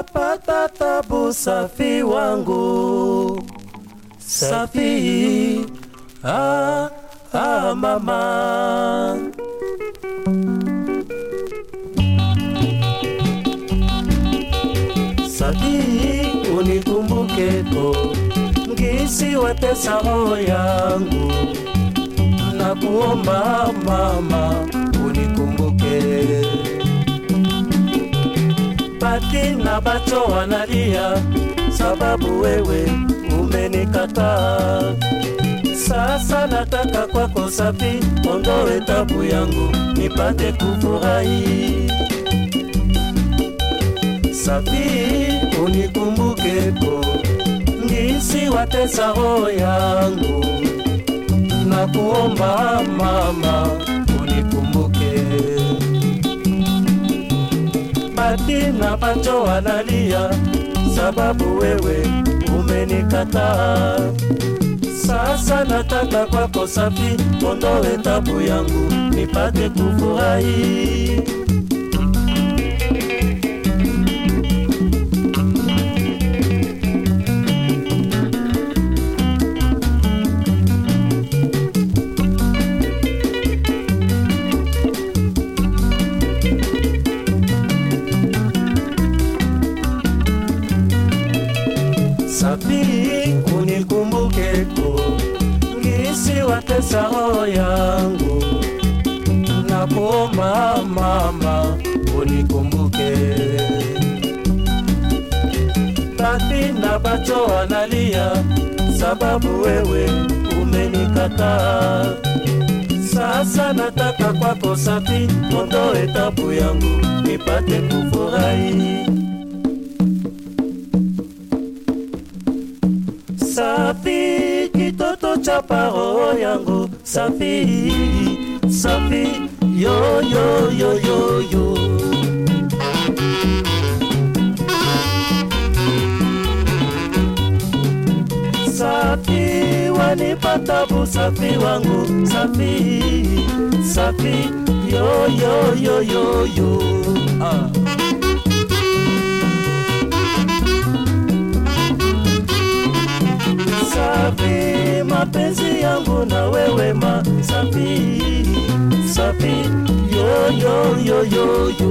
napata tabu safi wangu safi ah, ah, mama safi unikumbukeko ngisi watesa roho yangu nakuomba mama unikumbuke bati na bacho wanalia sababu wewe umenikataa. Sasa nataka kwako safi ondoe tabu yangu nipate kufurahi. Safi unikumbukeko ngisi watesa roho yangu. Na mama unikumbuke katina panjo analia sababu wewe umenikata. Sasa nataka kwako safi ondoe tabu yangu nipate kufurahi. Safi unikumbukeko ngisi watesa roho yangu. Na kuomba mama unikumbuke. Bati na bacho wanalia sababu wewe umenikataa. Sasa nataka kwako safi ondoe tabu yangu nipate kufurahi safi kitoto cha yo yo yo yo yo. Safi wanipata busafi wangu. Safi safi yo yo yo yo yo. Ah. Mapenzi yangu na wewe ma safi safi yo yo yo yo yo.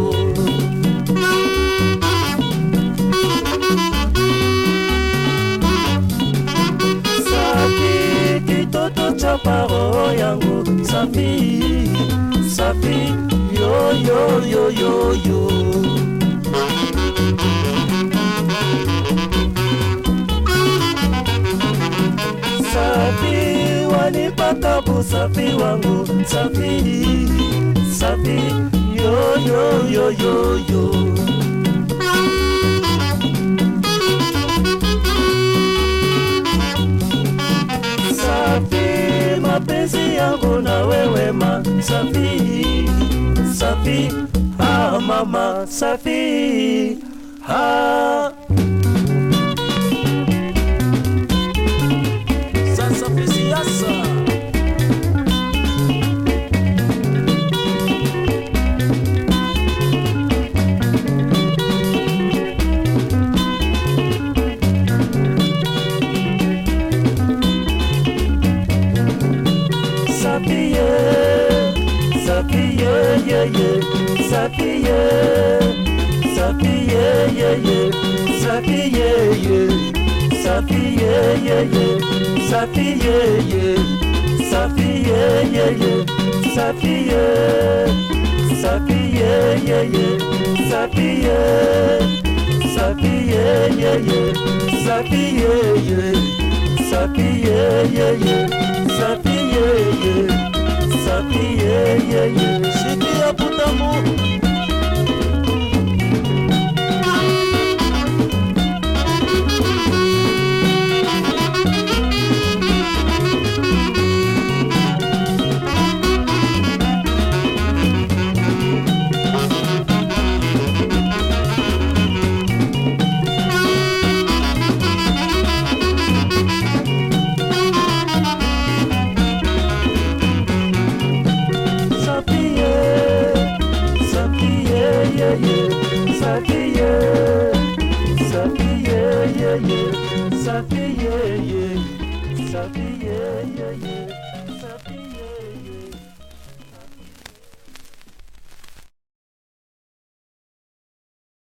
Paro yangu. Safi safi yo yo yo yo yo safi wanipata busafi wangu. Safi safi yo yo yo yo yo. Safi mapenzi yangu na wewe ma. Safi safi ah mama safi ah sasa pesiasa safiye safiye ye ye safiye safiye ye ye safiye ye safiye ye ye safiye ye safiye ye ye safiye safiye ye ye safiye safiye ye ye safiye ye safiye ye ye safiye ye safiye Safi, yeah, yeah, yeah.